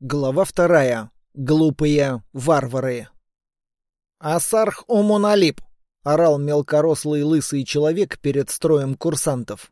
Глава вторая. Глупые варвары. «Асарх Омоналип!» — орал мелкорослый лысый человек перед строем курсантов.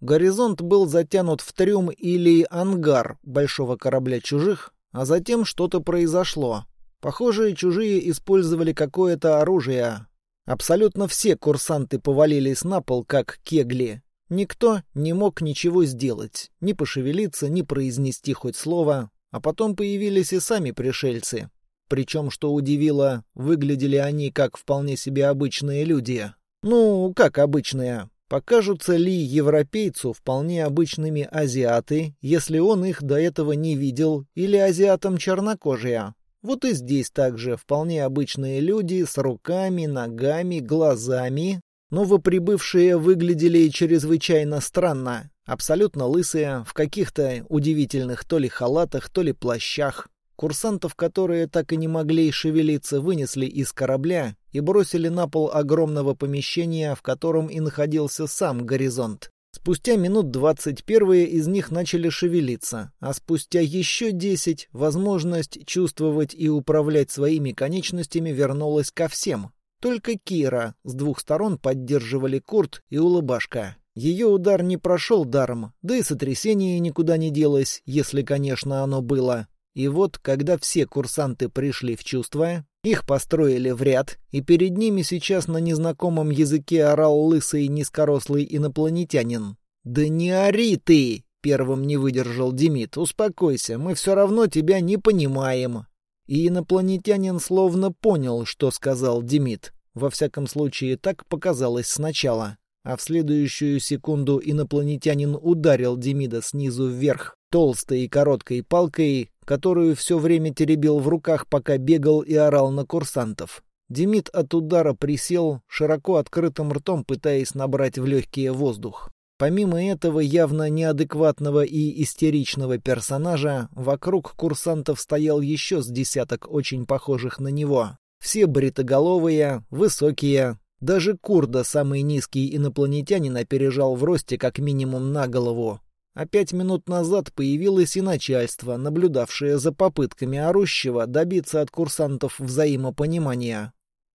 Горизонт был затянут в трюм или ангар большого корабля чужих, а затем что-то произошло. Похоже, чужие использовали какое-то оружие. Абсолютно все курсанты повалились на пол, как кегли. Никто не мог ничего сделать, ни пошевелиться, ни произнести хоть слово, а потом появились и сами пришельцы. Причем, что удивило, выглядели они как вполне себе обычные люди. Ну, как обычные. Покажутся ли европейцу вполне обычными азиаты, если он их до этого не видел, или азиатам чернокожие? Вот и здесь также вполне обычные люди с руками, ногами, глазами. Новоприбывшие выглядели чрезвычайно странно. Абсолютно лысые, в каких-то удивительных то ли халатах, то ли плащах. Курсантов, которые так и не могли шевелиться, вынесли из корабля и бросили на пол огромного помещения, в котором и находился сам горизонт. Спустя минут двадцать первые из них начали шевелиться, а спустя еще десять возможность чувствовать и управлять своими конечностями вернулась ко всем. Только Кира с двух сторон поддерживали Курт и Улыбашка. Ее удар не прошел даром, да и сотрясение никуда не делось, если, конечно, оно было. И вот, когда все курсанты пришли в чувство, их построили в ряд, и перед ними сейчас на незнакомом языке орал лысый низкорослый инопланетянин. «Да не ори ты!» — первым не выдержал Демид. «Успокойся, мы все равно тебя не понимаем». И инопланетянин словно понял, что сказал Демид. Во всяком случае, так показалось сначала а в следующую секунду инопланетянин ударил Демида снизу вверх толстой и короткой палкой, которую все время теребил в руках, пока бегал и орал на курсантов. Демид от удара присел, широко открытым ртом пытаясь набрать в легкие воздух. Помимо этого явно неадекватного и истеричного персонажа, вокруг курсантов стоял еще с десяток очень похожих на него. Все бритоголовые, высокие, даже Курда, самый низкий инопланетянин, опережал в росте как минимум на голову. А пять минут назад появилось и начальство, наблюдавшее за попытками орущего добиться от курсантов взаимопонимания.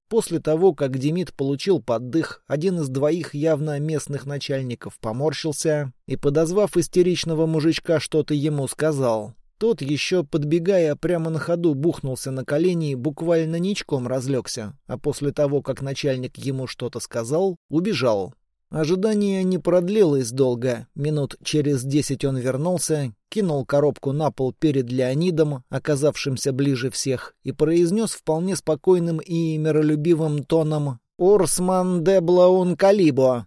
После того, как Демид получил поддых, один из двоих явно местных начальников поморщился и, подозвав истеричного мужичка, что-то ему сказал. Тот, еще подбегая прямо на ходу, бухнулся на колени и буквально ничком разлегся, а после того, как начальник ему что-то сказал, убежал. Ожидание не продлилось долго. Минут через десять он вернулся, кинул коробку на пол перед Леонидом, оказавшимся ближе всех, и произнес вполне спокойным и миролюбивым тоном «Урсман де Блаун Калибо».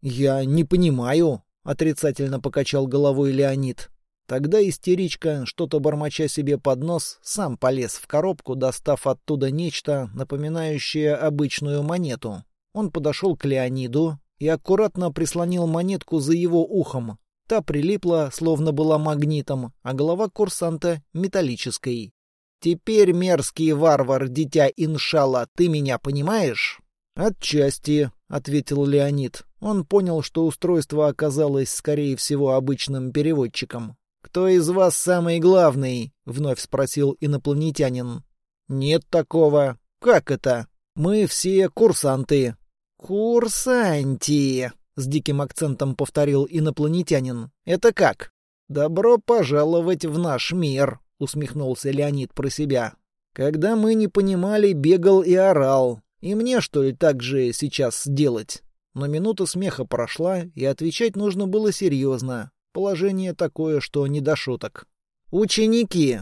«Я не понимаю», — отрицательно покачал головой Леонид. Тогда истеричка, что-то бормоча себе под нос, сам полез в коробку, достав оттуда нечто, напоминающее обычную монету. Он подошел к Леониду и аккуратно прислонил монетку за его ухом. Та прилипла, словно была магнитом, а голова курсанта — металлической. «Теперь, мерзкий варвар, дитя Иншала, ты меня понимаешь?» «Отчасти», — ответил Леонид. Он понял, что устройство оказалось, скорее всего, обычным переводчиком. «Кто из вас самый главный?» — вновь спросил инопланетянин. «Нет такого. Как это? Мы все курсанты». «Курсанти», — с диким акцентом повторил инопланетянин. «Это как?» «Добро пожаловать в наш мир», — усмехнулся Леонид про себя. «Когда мы не понимали, бегал и орал. И мне, что ли, так же сейчас сделать?» Но минута смеха прошла, и отвечать нужно было серьезно. Положение такое, что не до шуток. «Ученики!»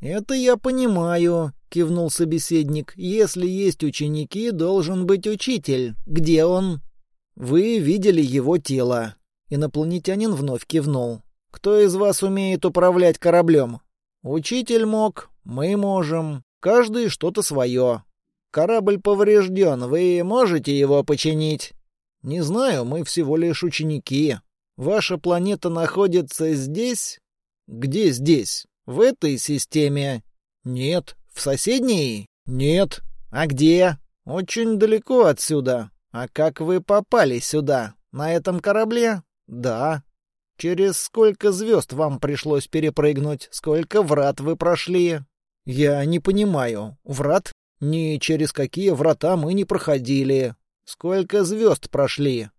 «Это я понимаю», — кивнул собеседник. «Если есть ученики, должен быть учитель. Где он?» «Вы видели его тело». Инопланетянин вновь кивнул. «Кто из вас умеет управлять кораблем?» «Учитель мог, мы можем. Каждый что-то свое. Корабль поврежден, вы можете его починить?» «Не знаю, мы всего лишь ученики», Ваша планета находится здесь? Где здесь? В этой системе? Нет. В соседней? Нет. А где? Очень далеко отсюда. А как вы попали сюда? На этом корабле? Да. Через сколько звезд вам пришлось перепрыгнуть? Сколько врат вы прошли? Я не понимаю. Врат? Ни через какие врата мы не проходили. Сколько звезд прошли?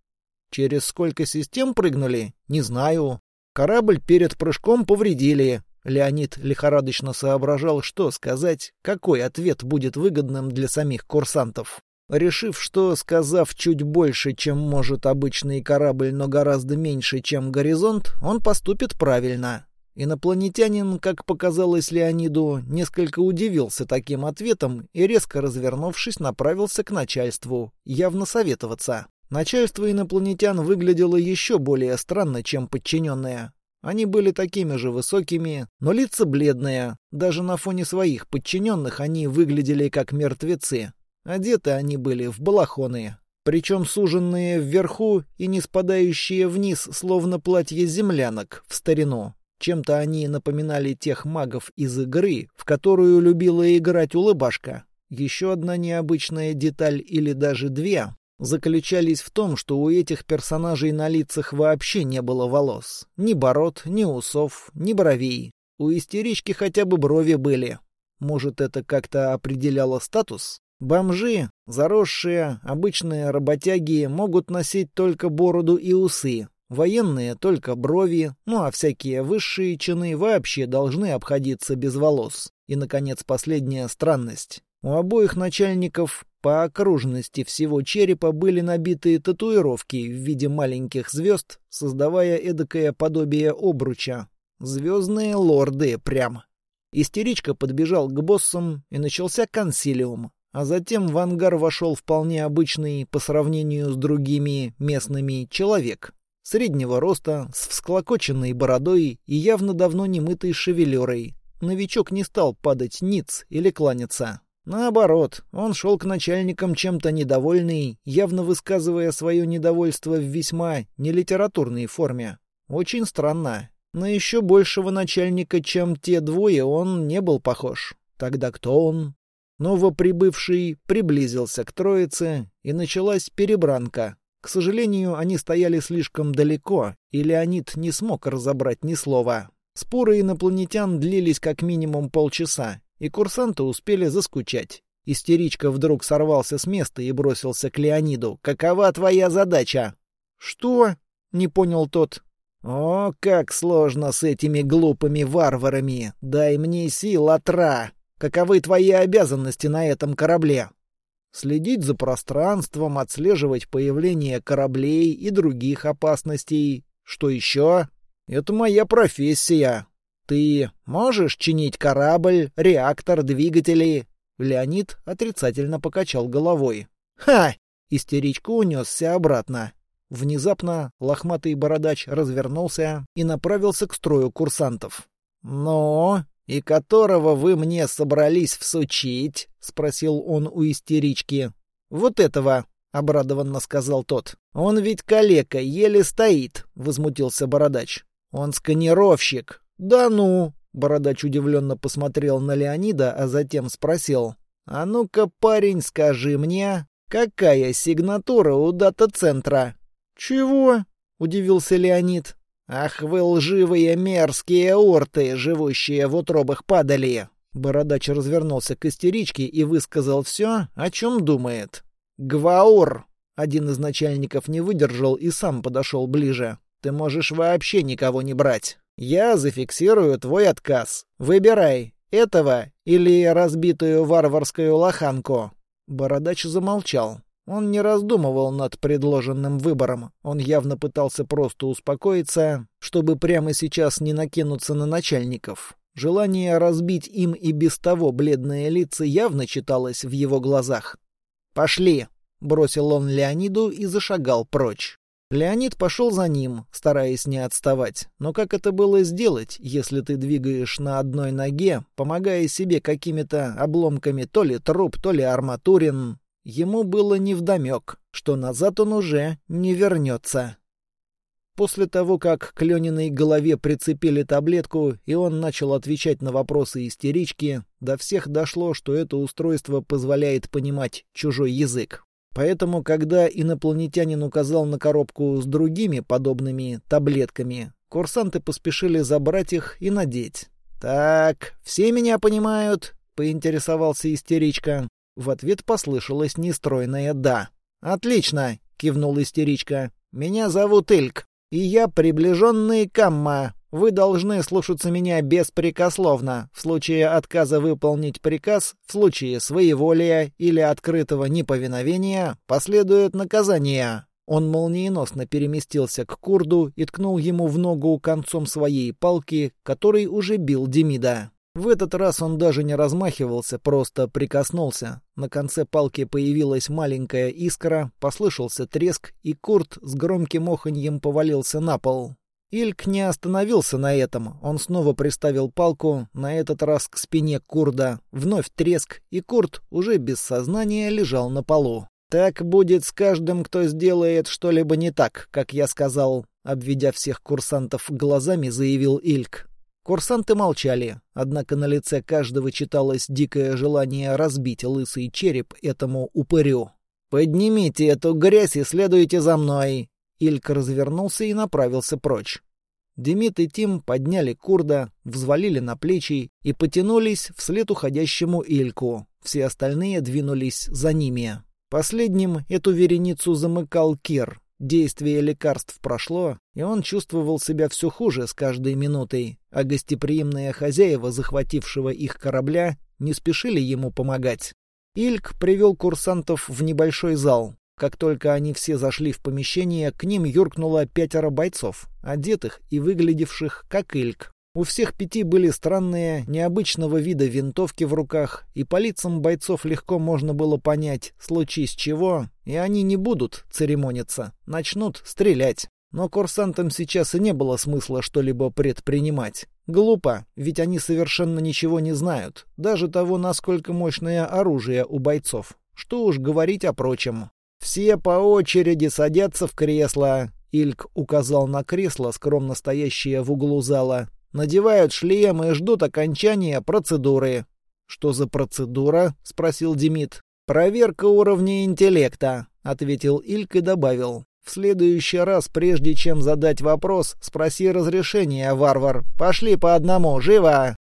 Через сколько систем прыгнули? Не знаю. Корабль перед прыжком повредили. Леонид лихорадочно соображал, что сказать, какой ответ будет выгодным для самих курсантов. Решив, что, сказав чуть больше, чем может обычный корабль, но гораздо меньше, чем горизонт, он поступит правильно. Инопланетянин, как показалось Леониду, несколько удивился таким ответом и, резко развернувшись, направился к начальству, явно советоваться. Начальство инопланетян выглядело еще более странно, чем подчиненные. Они были такими же высокими, но лица бледные. Даже на фоне своих подчиненных они выглядели как мертвецы. Одеты они были в балахоны, причем суженные вверху и не спадающие вниз, словно платье землянок в старину. Чем-то они напоминали тех магов из игры, в которую любила играть улыбашка. Еще одна необычная деталь или даже две заключались в том, что у этих персонажей на лицах вообще не было волос. Ни бород, ни усов, ни бровей. У истерички хотя бы брови были. Может, это как-то определяло статус? Бомжи, заросшие, обычные работяги могут носить только бороду и усы. Военные только брови, ну а всякие высшие чины вообще должны обходиться без волос. И, наконец, последняя странность. У обоих начальников по окружности всего черепа были набиты татуировки в виде маленьких звезд, создавая эдакое подобие обруча. Звездные лорды прям. Истеричка подбежал к боссам, и начался консилиум. А затем в ангар вошел вполне обычный, по сравнению с другими местными, человек. Среднего роста, с всклокоченной бородой и явно давно не мытой шевелюрой. Новичок не стал падать ниц или кланяться. Наоборот, он шел к начальникам чем-то недовольный, явно высказывая свое недовольство в весьма нелитературной форме. Очень странно. На еще большего начальника, чем те двое, он не был похож. Тогда кто он? Новоприбывший приблизился к троице, и началась перебранка. К сожалению, они стояли слишком далеко, и Леонид не смог разобрать ни слова. Споры инопланетян длились как минимум полчаса, и курсанты успели заскучать. Истеричка вдруг сорвался с места и бросился к Леониду. «Какова твоя задача?» «Что?» — не понял тот. «О, как сложно с этими глупыми варварами! Дай мне сил, отра!» Каковы твои обязанности на этом корабле? Следить за пространством, отслеживать появление кораблей и других опасностей. Что еще? Это моя профессия. Ты можешь чинить корабль, реактор, двигатели? Леонид отрицательно покачал головой. Ха! Истеричка унесся обратно. Внезапно лохматый бородач развернулся и направился к строю курсантов. «Но...» «И которого вы мне собрались всучить?» — спросил он у истерички. «Вот этого», — обрадованно сказал тот. «Он ведь калека, еле стоит», — возмутился бородач. «Он сканировщик». «Да ну!» — бородач удивленно посмотрел на Леонида, а затем спросил. «А ну-ка, парень, скажи мне, какая сигнатура у дата-центра?» «Чего?» — удивился Леонид. «Ах вы лживые мерзкие орты, живущие в утробах падали!» Бородач развернулся к истеричке и высказал все, о чем думает. «Гваур!» Один из начальников не выдержал и сам подошел ближе. «Ты можешь вообще никого не брать. Я зафиксирую твой отказ. Выбирай, этого или разбитую варварскую лоханку». Бородач замолчал. Он не раздумывал над предложенным выбором. Он явно пытался просто успокоиться, чтобы прямо сейчас не накинуться на начальников. Желание разбить им и без того бледные лица явно читалось в его глазах. «Пошли!» — бросил он Леониду и зашагал прочь. Леонид пошел за ним, стараясь не отставать. Но как это было сделать, если ты двигаешь на одной ноге, помогая себе какими-то обломками то ли труп, то ли арматурин? Ему было невдомек, что назад он уже не вернется. После того, как к Лениной голове прицепили таблетку, и он начал отвечать на вопросы истерички, до всех дошло, что это устройство позволяет понимать чужой язык. Поэтому, когда инопланетянин указал на коробку с другими подобными таблетками, Курсанты поспешили забрать их и надеть. «Так, все меня понимают?» — поинтересовался истеричка. В ответ послышалось нестройное «да». «Отлично!» — кивнул истеричка. «Меня зовут Ильк, и я приближенный Камма. Вы должны слушаться меня беспрекословно. В случае отказа выполнить приказ, в случае своеволия или открытого неповиновения последует наказание». Он молниеносно переместился к Курду и ткнул ему в ногу концом своей палки, который уже бил Демида. В этот раз он даже не размахивался, просто прикоснулся. На конце палки появилась маленькая искра, послышался треск, и Курт с громким оханьем повалился на пол. Ильк не остановился на этом. Он снова приставил палку, на этот раз к спине Курда. Вновь треск, и Курт уже без сознания лежал на полу. «Так будет с каждым, кто сделает что-либо не так, как я сказал», обведя всех курсантов глазами, заявил Ильк. Курсанты молчали, однако на лице каждого читалось дикое желание разбить лысый череп этому упырю. «Поднимите эту грязь и следуйте за мной!» Ильк развернулся и направился прочь. Демид и Тим подняли Курда, взвалили на плечи и потянулись вслед уходящему Ильку. Все остальные двинулись за ними. Последним эту вереницу замыкал Кир. Действие лекарств прошло, и он чувствовал себя все хуже с каждой минутой, а гостеприимные хозяева, захватившего их корабля, не спешили ему помогать. Ильк привел курсантов в небольшой зал. Как только они все зашли в помещение, к ним юркнуло пятеро бойцов, одетых и выглядевших как Ильк. У всех пяти были странные, необычного вида винтовки в руках, и по лицам бойцов легко можно было понять, случись чего, и они не будут церемониться, начнут стрелять. Но курсантам сейчас и не было смысла что-либо предпринимать. Глупо, ведь они совершенно ничего не знают, даже того, насколько мощное оружие у бойцов. Что уж говорить о прочем. Все по очереди садятся в кресло. Ильк указал на кресло, скромно стоящее в углу зала, надевают шлемы и ждут окончания процедуры. «Что за процедура?» — спросил Демид. «Проверка уровня интеллекта», — ответил Ильк и добавил. «В следующий раз, прежде чем задать вопрос, спроси разрешения, варвар. Пошли по одному, живо!»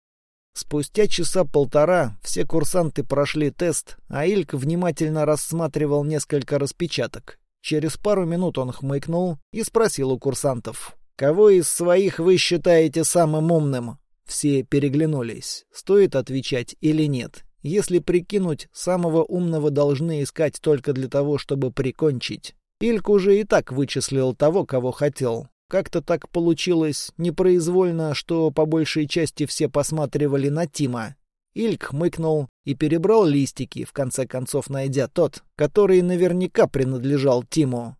Спустя часа полтора все курсанты прошли тест, а Ильк внимательно рассматривал несколько распечаток. Через пару минут он хмыкнул и спросил у курсантов. Кого из своих вы считаете самым умным? Все переглянулись. Стоит отвечать или нет? Если прикинуть, самого умного должны искать только для того, чтобы прикончить. Ильк уже и так вычислил того, кого хотел. Как-то так получилось непроизвольно, что по большей части все посматривали на Тима. Ильк хмыкнул и перебрал листики, в конце концов найдя тот, который наверняка принадлежал Тиму.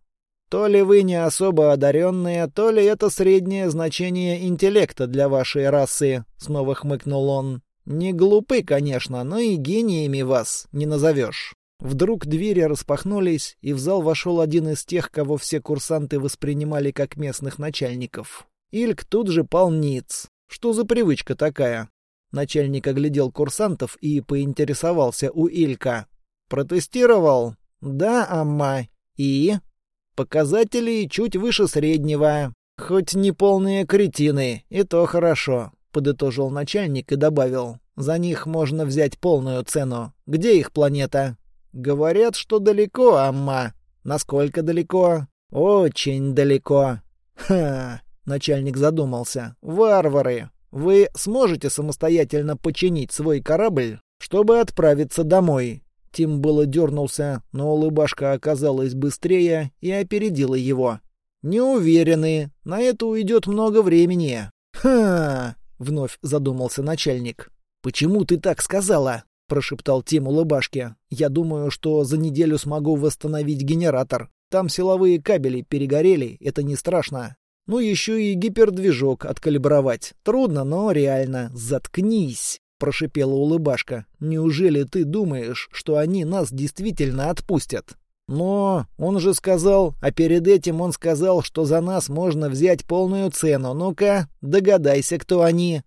То ли вы не особо одаренные, то ли это среднее значение интеллекта для вашей расы», — снова хмыкнул он. «Не глупы, конечно, но и гениями вас не назовешь». Вдруг двери распахнулись, и в зал вошел один из тех, кого все курсанты воспринимали как местных начальников. Ильк тут же пал ниц. Что за привычка такая? Начальник оглядел курсантов и поинтересовался у Илька. «Протестировал?» «Да, Амма. И?» Показатели чуть выше среднего. Хоть не полные кретины, и то хорошо, подытожил начальник и добавил. За них можно взять полную цену. Где их планета? Говорят, что далеко, Амма. Насколько далеко? Очень далеко. Ха, начальник задумался. Варвары. Вы сможете самостоятельно починить свой корабль, чтобы отправиться домой? Тим было дернулся, но улыбашка оказалась быстрее и опередила его. «Не уверены. На это уйдет много времени». «Ха!» — вновь задумался начальник. «Почему ты так сказала?» — прошептал Тим улыбашке. «Я думаю, что за неделю смогу восстановить генератор. Там силовые кабели перегорели, это не страшно. Ну, еще и гипердвижок откалибровать. Трудно, но реально. Заткнись!» прошипела улыбашка. «Неужели ты думаешь, что они нас действительно отпустят?» «Но он же сказал, а перед этим он сказал, что за нас можно взять полную цену. Ну-ка, догадайся, кто они».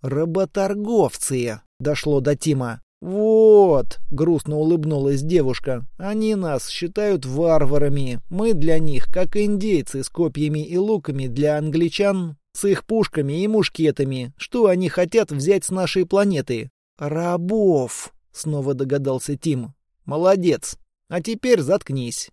«Работорговцы», — дошло до Тима. «Вот», — грустно улыбнулась девушка, — «они нас считают варварами. Мы для них, как индейцы с копьями и луками для англичан, С их пушками и мушкетами. Что они хотят взять с нашей планеты? Рабов, снова догадался Тим. Молодец. А теперь заткнись.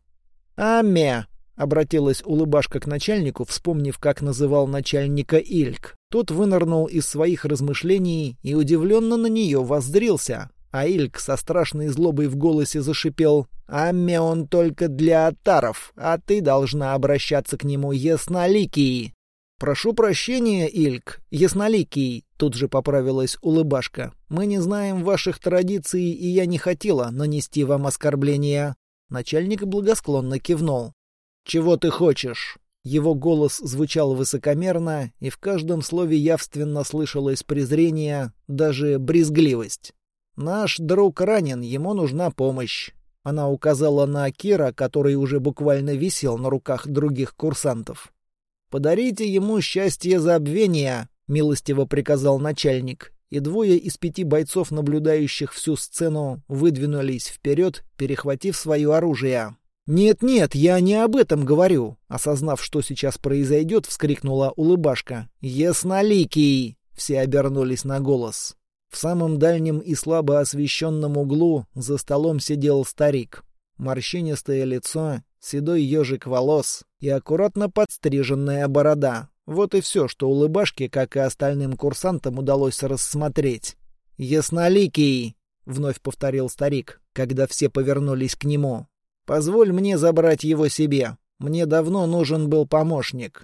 Амя, обратилась улыбашка к начальнику, вспомнив, как называл начальника Ильк. Тот вынырнул из своих размышлений и удивленно на нее воззрился. А Ильк со страшной злобой в голосе зашипел. «Амме он только для атаров, а ты должна обращаться к нему ясноликий». «Прошу прощения, Ильк, ясноликий», — тут же поправилась улыбашка. «Мы не знаем ваших традиций, и я не хотела нанести вам оскорбления». Начальник благосклонно кивнул. «Чего ты хочешь?» Его голос звучал высокомерно, и в каждом слове явственно слышалось презрение, даже брезгливость. «Наш друг ранен, ему нужна помощь». Она указала на Кира, который уже буквально висел на руках других курсантов. «Подарите ему счастье забвения», — милостиво приказал начальник, и двое из пяти бойцов, наблюдающих всю сцену, выдвинулись вперед, перехватив свое оружие. «Нет-нет, я не об этом говорю», — осознав, что сейчас произойдет, вскрикнула улыбашка. «Ясноликий!» — все обернулись на голос. В самом дальнем и слабо освещенном углу за столом сидел старик. Морщинистое лицо, седой ежик волос и аккуратно подстриженная борода. Вот и все, что улыбашке, как и остальным курсантам, удалось рассмотреть. «Ясноликий!» — вновь повторил старик, когда все повернулись к нему. «Позволь мне забрать его себе. Мне давно нужен был помощник».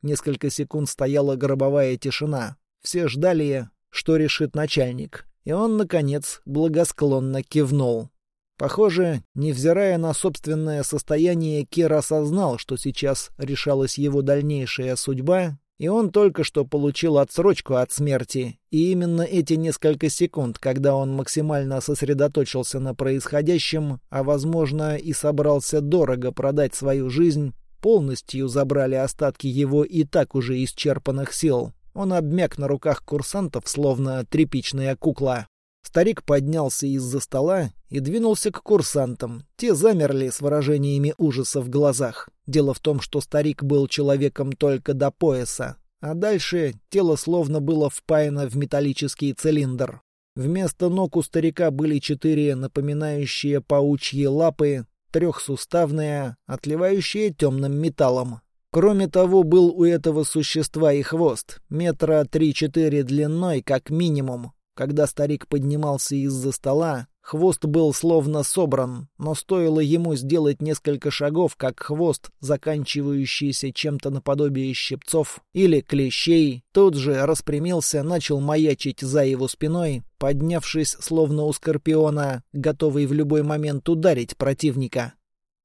Несколько секунд стояла гробовая тишина. Все ждали, что решит начальник, и он, наконец, благосклонно кивнул. Похоже, невзирая на собственное состояние, Кир осознал, что сейчас решалась его дальнейшая судьба, и он только что получил отсрочку от смерти. И именно эти несколько секунд, когда он максимально сосредоточился на происходящем, а, возможно, и собрался дорого продать свою жизнь, полностью забрали остатки его и так уже исчерпанных сил. Он обмяк на руках курсантов, словно тряпичная кукла. Старик поднялся из-за стола и двинулся к курсантам. Те замерли с выражениями ужаса в глазах. Дело в том, что старик был человеком только до пояса. А дальше тело словно было впаяно в металлический цилиндр. Вместо ног у старика были четыре напоминающие паучьи лапы, трехсуставные, отливающие темным металлом. Кроме того, был у этого существа и хвост, метра три-четыре длиной, как минимум. Когда старик поднимался из-за стола, хвост был словно собран, но стоило ему сделать несколько шагов, как хвост, заканчивающийся чем-то наподобие щипцов или клещей, тут же распрямился, начал маячить за его спиной, поднявшись словно у скорпиона, готовый в любой момент ударить противника.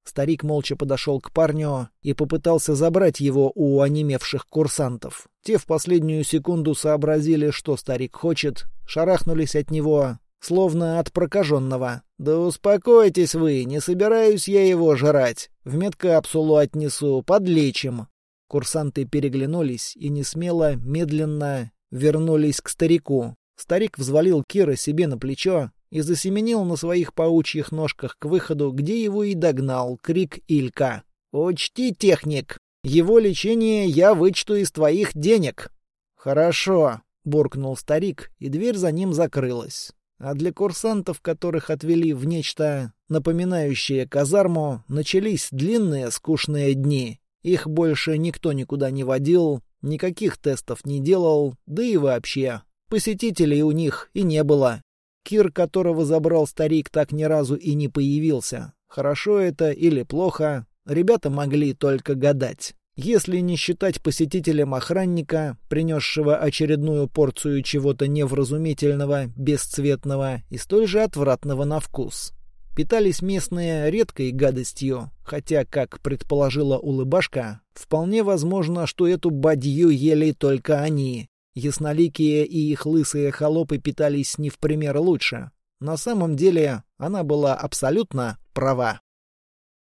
Старик молча подошел к парню и попытался забрать его у онемевших курсантов. Те в последнюю секунду сообразили, что старик хочет, шарахнулись от него, словно от прокаженного. «Да успокойтесь вы, не собираюсь я его жрать. В медкапсулу отнесу, подлечим». Курсанты переглянулись и несмело, медленно вернулись к старику. Старик взвалил Кира себе на плечо, и засеменил на своих паучьих ножках к выходу, где его и догнал крик Илька. «Учти, техник, его лечение я вычту из твоих денег». «Хорошо», — буркнул старик, и дверь за ним закрылась. А для курсантов, которых отвели в нечто напоминающее казарму, начались длинные скучные дни. Их больше никто никуда не водил, никаких тестов не делал, да и вообще. Посетителей у них и не было. Кир, которого забрал старик, так ни разу и не появился. Хорошо это или плохо, ребята могли только гадать. Если не считать посетителем охранника, принесшего очередную порцию чего-то невразумительного, бесцветного и столь же отвратного на вкус. Питались местные редкой гадостью, хотя, как предположила улыбашка, вполне возможно, что эту бадью ели только они, Ясноликие и их лысые холопы питались не в пример лучше. На самом деле она была абсолютно права.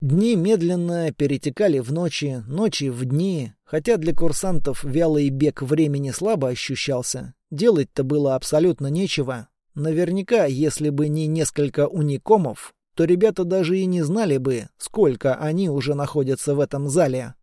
Дни медленно перетекали в ночи, ночи в дни, хотя для курсантов вялый бег времени слабо ощущался. Делать-то было абсолютно нечего. Наверняка, если бы не несколько уникомов, то ребята даже и не знали бы, сколько они уже находятся в этом зале.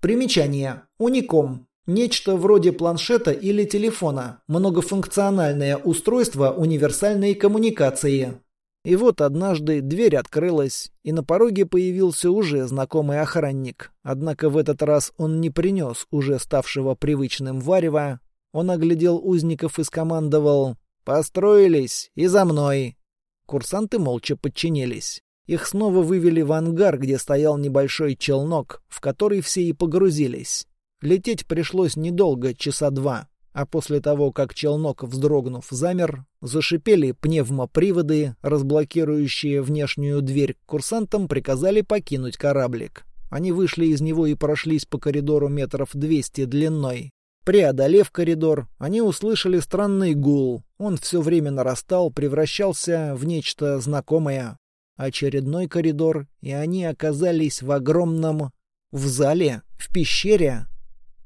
Примечание. Уником. Нечто вроде планшета или телефона, многофункциональное устройство универсальной коммуникации. И вот однажды дверь открылась, и на пороге появился уже знакомый охранник. Однако в этот раз он не принес уже ставшего привычным варева. Он оглядел узников и скомандовал «Построились! И за мной!» Курсанты молча подчинились. Их снова вывели в ангар, где стоял небольшой челнок, в который все и погрузились. Лететь пришлось недолго, часа два а после того, как челнок, вздрогнув, замер, зашипели пневмоприводы, разблокирующие внешнюю дверь, курсантам приказали покинуть кораблик. Они вышли из него и прошлись по коридору метров двести длиной. Преодолев коридор, они услышали странный гул. Он все время нарастал, превращался в нечто знакомое. Очередной коридор, и они оказались в огромном... В зале, в пещере,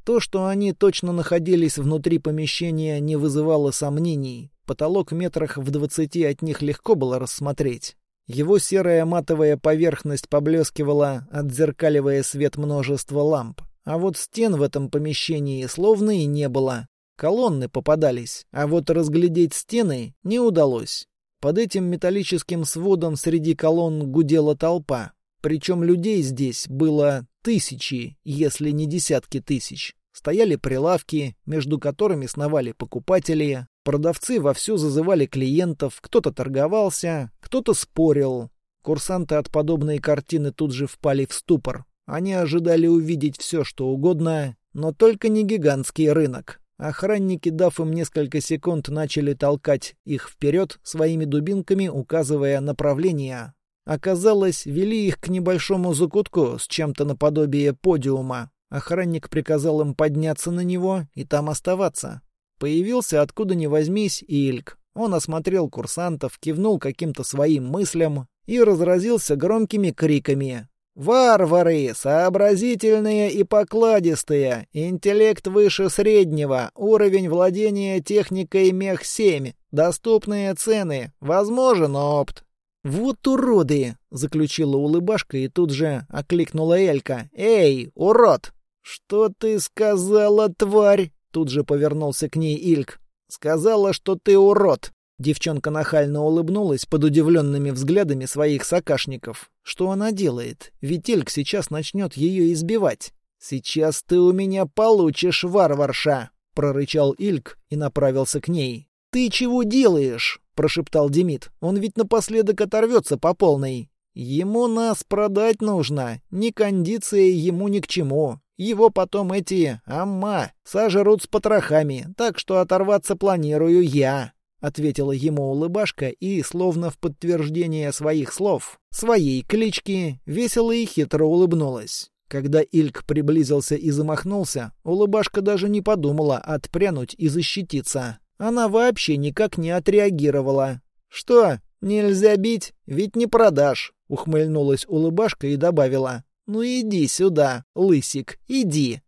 то, что они точно находились внутри помещения, не вызывало сомнений. Потолок метрах в двадцати от них легко было рассмотреть. Его серая матовая поверхность поблескивала, отзеркаливая свет множества ламп. А вот стен в этом помещении словно и не было. Колонны попадались, а вот разглядеть стены не удалось. Под этим металлическим сводом среди колонн гудела толпа. Причем людей здесь было Тысячи, если не десятки тысяч. Стояли прилавки, между которыми сновали покупатели. Продавцы вовсю зазывали клиентов, кто-то торговался, кто-то спорил. Курсанты от подобной картины тут же впали в ступор. Они ожидали увидеть все, что угодно, но только не гигантский рынок. Охранники, дав им несколько секунд, начали толкать их вперед своими дубинками, указывая направление. Оказалось, вели их к небольшому закутку с чем-то наподобие подиума. Охранник приказал им подняться на него и там оставаться. Появился откуда ни возьмись Ильк. Он осмотрел курсантов, кивнул каким-то своим мыслям и разразился громкими криками. «Варвары! Сообразительные и покладистые! Интеллект выше среднего! Уровень владения техникой мех-7! Доступные цены! Возможен опт!» «Вот уроды!» — заключила улыбашка и тут же окликнула Элька. «Эй, урод!» «Что ты сказала, тварь?» — тут же повернулся к ней Ильк. «Сказала, что ты урод!» Девчонка нахально улыбнулась под удивленными взглядами своих сокашников. Что она делает? Ведь Ильк сейчас начнет ее избивать. «Сейчас ты у меня получишь, варварша!» — прорычал Ильк и направился к ней. «Ты чего делаешь?» — прошептал Демид. «Он ведь напоследок оторвется по полной. Ему нас продать нужно. Ни кондиция ему ни к чему. Его потом эти амма сожрут с потрохами, так что оторваться планирую я». — ответила ему улыбашка и, словно в подтверждение своих слов, своей клички, весело и хитро улыбнулась. Когда Ильк приблизился и замахнулся, улыбашка даже не подумала отпрянуть и защититься. Она вообще никак не отреагировала. «Что, нельзя бить? Ведь не продашь!» — ухмыльнулась улыбашка и добавила. «Ну иди сюда, лысик, иди!»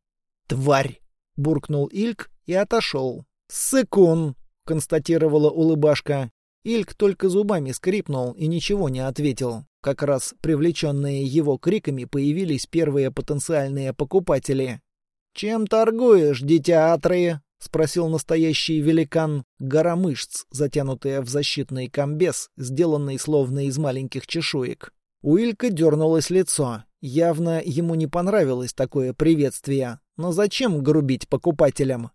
«Тварь!» — буркнул Ильк и отошел. «Сыкун!» — констатировала улыбашка. Ильк только зубами скрипнул и ничего не ответил. Как раз привлеченные его криками появились первые потенциальные покупатели. «Чем торгуешь, дитя Атры?» — спросил настоящий великан. Гора мышц, затянутая в защитный комбез, сделанный словно из маленьких чешуек. У Илька дернулось лицо. Явно ему не понравилось такое приветствие. Но зачем грубить покупателям?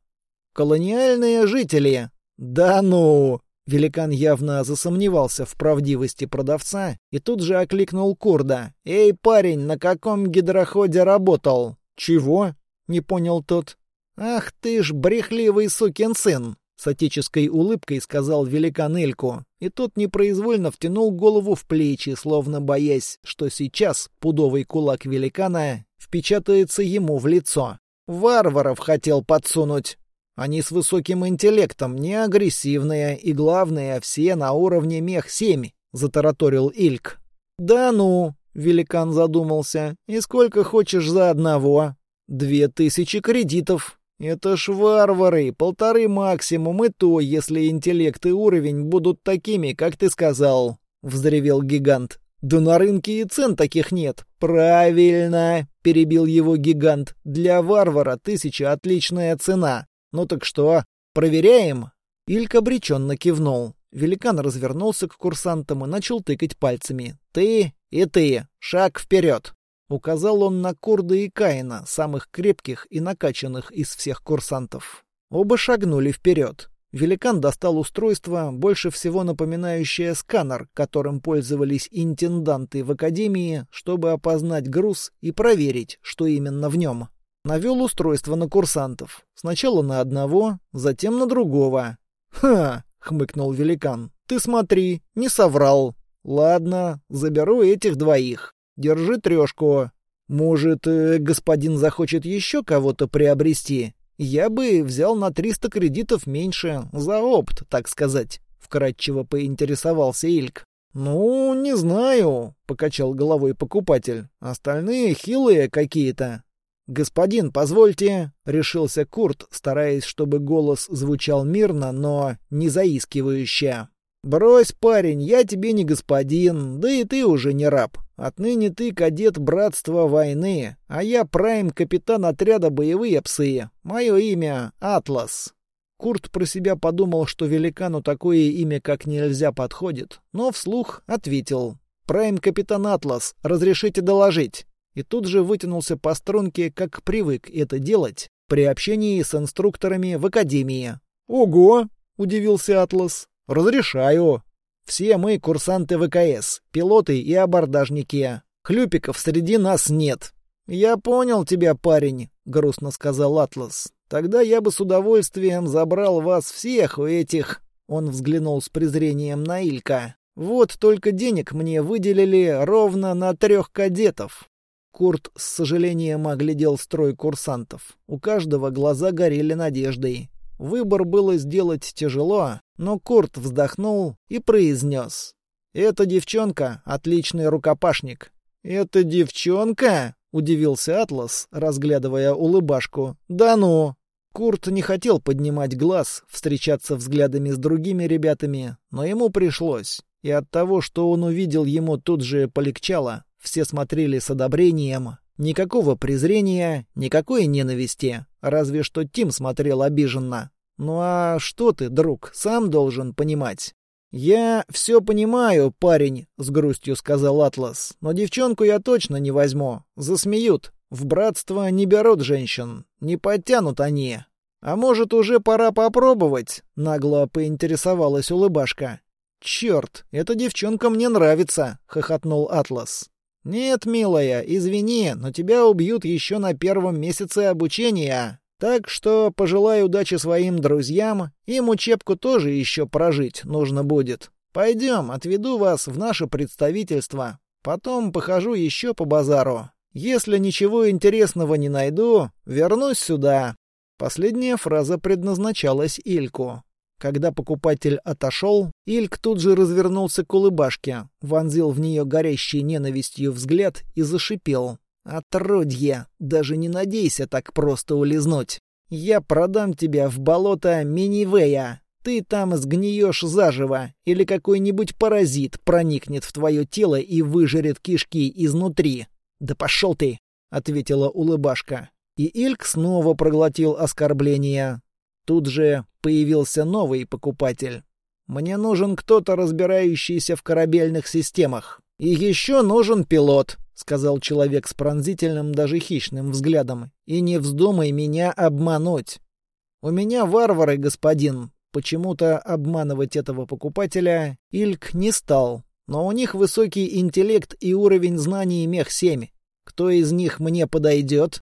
«Колониальные жители!» «Да ну!» Великан явно засомневался в правдивости продавца и тут же окликнул Курда. «Эй, парень, на каком гидроходе работал?» «Чего?» — не понял тот. «Ах ты ж брехливый сукин сын!» — с отеческой улыбкой сказал великан Эльку, и тот непроизвольно втянул голову в плечи, словно боясь, что сейчас пудовый кулак великана впечатается ему в лицо. «Варваров хотел подсунуть!» Они с высоким интеллектом, не агрессивные, и, главное, все на уровне мех-7, — затараторил Ильк. «Да ну!» — великан задумался. «И сколько хочешь за одного?» «Две тысячи кредитов», «Это ж варвары, полторы максимум, и то, если интеллект и уровень будут такими, как ты сказал», — взревел гигант. «Да на рынке и цен таких нет». «Правильно. перебил его гигант. «Для варвара тысяча — отличная цена. Ну так что, проверяем?» Ильк обреченно кивнул. Великан развернулся к курсантам и начал тыкать пальцами. «Ты и ты! Шаг вперед!» Указал он на Курда и Каина, самых крепких и накачанных из всех курсантов. Оба шагнули вперед. Великан достал устройство, больше всего напоминающее сканер, которым пользовались интенданты в академии, чтобы опознать груз и проверить, что именно в нем. Навел устройство на курсантов. Сначала на одного, затем на другого. «Ха!» — хмыкнул великан. «Ты смотри, не соврал. Ладно, заберу этих двоих. Держи трешку. Может, э, господин захочет еще кого-то приобрести? Я бы взял на 300 кредитов меньше, за опт, так сказать», — вкратчиво поинтересовался Ильк. «Ну, не знаю», — покачал головой покупатель. «Остальные хилые какие-то». «Господин, позвольте», — решился Курт, стараясь, чтобы голос звучал мирно, но не заискивающе. «Брось, парень, я тебе не господин, да и ты уже не раб. Отныне ты кадет Братства Войны, а я прайм-капитан отряда Боевые Псы. Мое имя — Атлас». Курт про себя подумал, что великану такое имя как нельзя подходит, но вслух ответил. «Прайм-капитан Атлас, разрешите доложить?» И тут же вытянулся по струнке, как привык это делать при общении с инструкторами в академии. «Ого!» — удивился Атлас. «Разрешаю. Все мы курсанты ВКС, пилоты и абордажники. Хлюпиков среди нас нет». «Я понял тебя, парень», — грустно сказал Атлас. «Тогда я бы с удовольствием забрал вас всех у этих...» Он взглянул с презрением на Илька. «Вот только денег мне выделили ровно на трех кадетов. Курт с сожалением оглядел строй курсантов. У каждого глаза горели надеждой. Выбор было сделать тяжело, но Курт вздохнул и произнес. «Эта девчонка — отличный рукопашник». «Это девчонка?» — удивился Атлас, разглядывая улыбашку. «Да ну!» Курт не хотел поднимать глаз, встречаться взглядами с другими ребятами, но ему пришлось. И от того, что он увидел, ему тут же полегчало. Все смотрели с одобрением. Никакого презрения, никакой ненависти. Разве что Тим смотрел обиженно. «Ну а что ты, друг, сам должен понимать?» «Я все понимаю, парень», — с грустью сказал Атлас. «Но девчонку я точно не возьму. Засмеют. В братство не берут женщин. Не подтянут они. А может, уже пора попробовать?» — нагло поинтересовалась улыбашка. «Черт, эта девчонка мне нравится», — хохотнул Атлас. «Нет, милая, извини, но тебя убьют еще на первом месяце обучения. Так что пожелаю удачи своим друзьям, им учебку тоже еще прожить нужно будет. Пойдем, отведу вас в наше представительство. Потом похожу еще по базару. Если ничего интересного не найду, вернусь сюда». Последняя фраза предназначалась Ильку. Когда покупатель отошел, Ильк тут же развернулся к улыбашке, вонзил в нее горящий ненавистью взгляд и зашипел. «Отродье! Даже не надейся так просто улизнуть! Я продам тебя в болото Минивея! Ты там сгниешь заживо, или какой-нибудь паразит проникнет в твое тело и выжрет кишки изнутри!» «Да пошел ты!» — ответила улыбашка. И Ильк снова проглотил оскорбление. Тут же появился новый покупатель. «Мне нужен кто-то, разбирающийся в корабельных системах. И еще нужен пилот», — сказал человек с пронзительным, даже хищным взглядом. «И не вздумай меня обмануть». «У меня варвары, господин». Почему-то обманывать этого покупателя Ильк не стал. Но у них высокий интеллект и уровень знаний мех-7. Кто из них мне подойдет?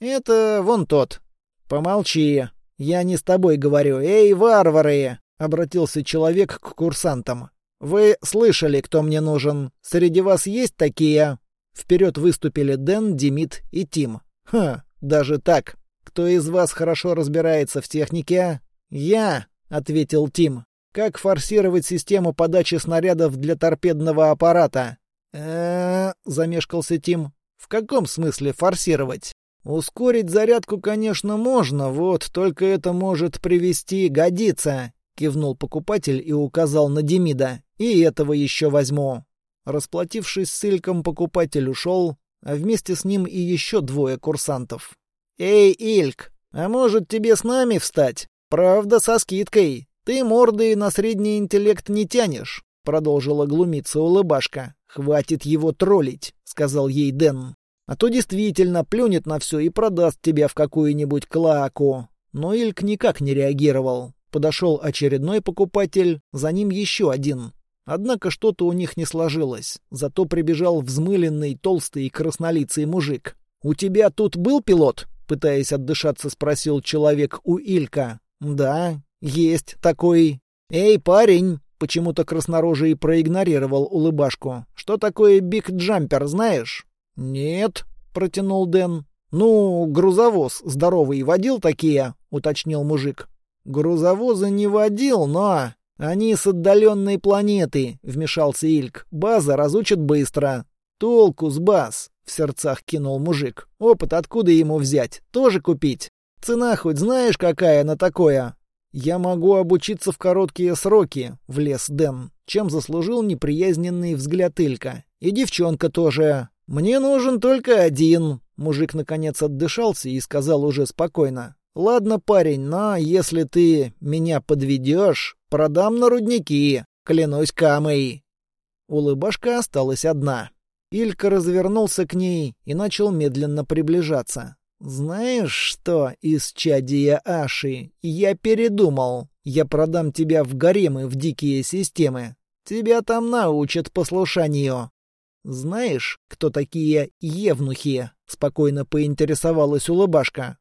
Это вон тот. Помолчи. Я не с тобой говорю. Эй, варвары! Обратился человек к курсантам. «Вы слышали, кто мне нужен? Среди вас есть такие?» Вперед выступили Дэн, Демид и Тим. «Ха, даже так. Кто из вас хорошо разбирается в технике?» «Я», — ответил Тим. «Как форсировать систему подачи снарядов для торпедного аппарата?» э замешкался Тим. «В каком смысле форсировать?» «Ускорить зарядку, конечно, можно, вот, только это может привести годиться. — кивнул покупатель и указал на Демида. «И этого еще возьму». Расплатившись с Ильком, покупатель ушел, а вместе с ним и еще двое курсантов. «Эй, Ильк, а может тебе с нами встать? Правда, со скидкой. Ты морды на средний интеллект не тянешь», — продолжила глумиться улыбашка. «Хватит его троллить», — сказал ей Дэн. «А то действительно плюнет на все и продаст тебя в какую-нибудь клаку». Но Ильк никак не реагировал. Подошел очередной покупатель, за ним еще один. Однако что-то у них не сложилось. Зато прибежал взмыленный, толстый и краснолицый мужик. «У тебя тут был пилот?» — пытаясь отдышаться, спросил человек у Илька. «Да, есть такой». «Эй, парень!» — почему-то краснорожий проигнорировал улыбашку. «Что такое биг-джампер, знаешь?» «Нет», — протянул Дэн. «Ну, грузовоз здоровый водил такие?» — уточнил мужик. «Грузовозы не водил, но...» «Они с отдаленной планеты», — вмешался Ильк. «База разучат быстро». «Толку с баз», — в сердцах кинул мужик. «Опыт откуда ему взять? Тоже купить? Цена хоть знаешь, какая на такое?» «Я могу обучиться в короткие сроки», — влез Дэн, чем заслужил неприязненный взгляд Илька. «И девчонка тоже. Мне нужен только один». Мужик наконец отдышался и сказал уже спокойно. «Ладно, парень, но если ты меня подведешь, продам на рудники, клянусь камой». Улыбашка осталась одна. Илька развернулся к ней и начал медленно приближаться. «Знаешь что, из чадия Аши, я передумал. Я продам тебя в гаремы в дикие системы. Тебя там научат послушанию». «Знаешь, кто такие евнухи?» — спокойно поинтересовалась улыбашка.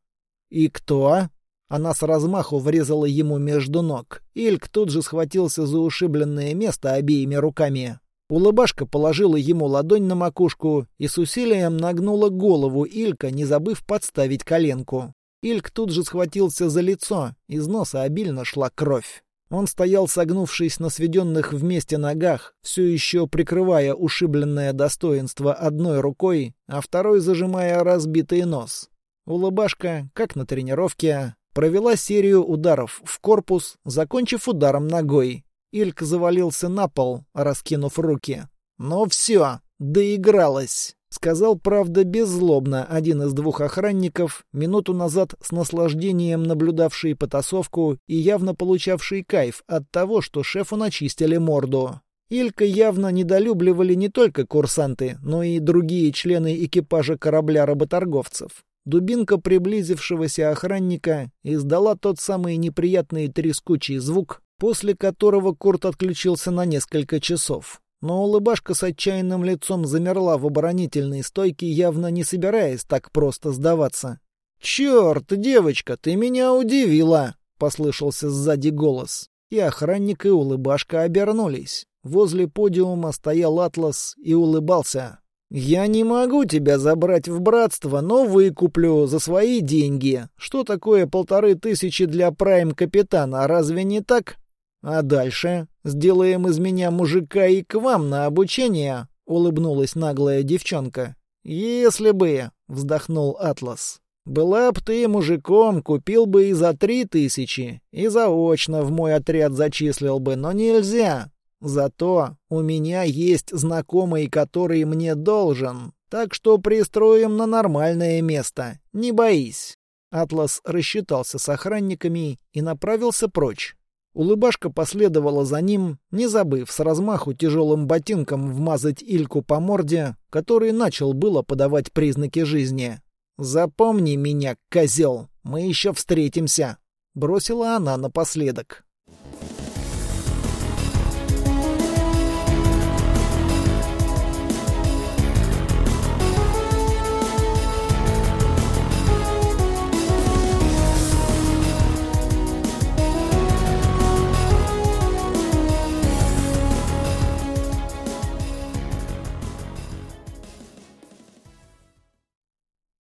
«И кто?» Она с размаху врезала ему между ног. Ильк тут же схватился за ушибленное место обеими руками. Улыбашка положила ему ладонь на макушку и с усилием нагнула голову Илька, не забыв подставить коленку. Ильк тут же схватился за лицо, из носа обильно шла кровь. Он стоял, согнувшись на сведенных вместе ногах, все еще прикрывая ушибленное достоинство одной рукой, а второй зажимая разбитый нос. Улыбашка, как на тренировке, провела серию ударов в корпус, закончив ударом ногой. Ильк завалился на пол, раскинув руки. «Ну все, доигралась», — сказал, правда, беззлобно один из двух охранников, минуту назад с наслаждением наблюдавший потасовку и явно получавший кайф от того, что шефу начистили морду. Илька явно недолюбливали не только курсанты, но и другие члены экипажа корабля работорговцев. Дубинка приблизившегося охранника издала тот самый неприятный трескучий звук, после которого Курт отключился на несколько часов. Но улыбашка с отчаянным лицом замерла в оборонительной стойке, явно не собираясь так просто сдаваться. «Черт, девочка, ты меня удивила!» — послышался сзади голос. И охранник, и улыбашка обернулись. Возле подиума стоял Атлас и улыбался. «Я не могу тебя забрать в братство, но выкуплю за свои деньги. Что такое полторы тысячи для прайм-капитана, разве не так? А дальше? Сделаем из меня мужика и к вам на обучение?» — улыбнулась наглая девчонка. «Если бы...» — вздохнул Атлас. «Была б ты мужиком, купил бы и за три тысячи, и заочно в мой отряд зачислил бы, но нельзя. Зато у меня есть знакомый, который мне должен. Так что пристроим на нормальное место. Не боись. Атлас рассчитался с охранниками и направился прочь. Улыбашка последовала за ним, не забыв с размаху тяжелым ботинком вмазать Ильку по морде, который начал было подавать признаки жизни. «Запомни меня, козел, мы еще встретимся», — бросила она напоследок.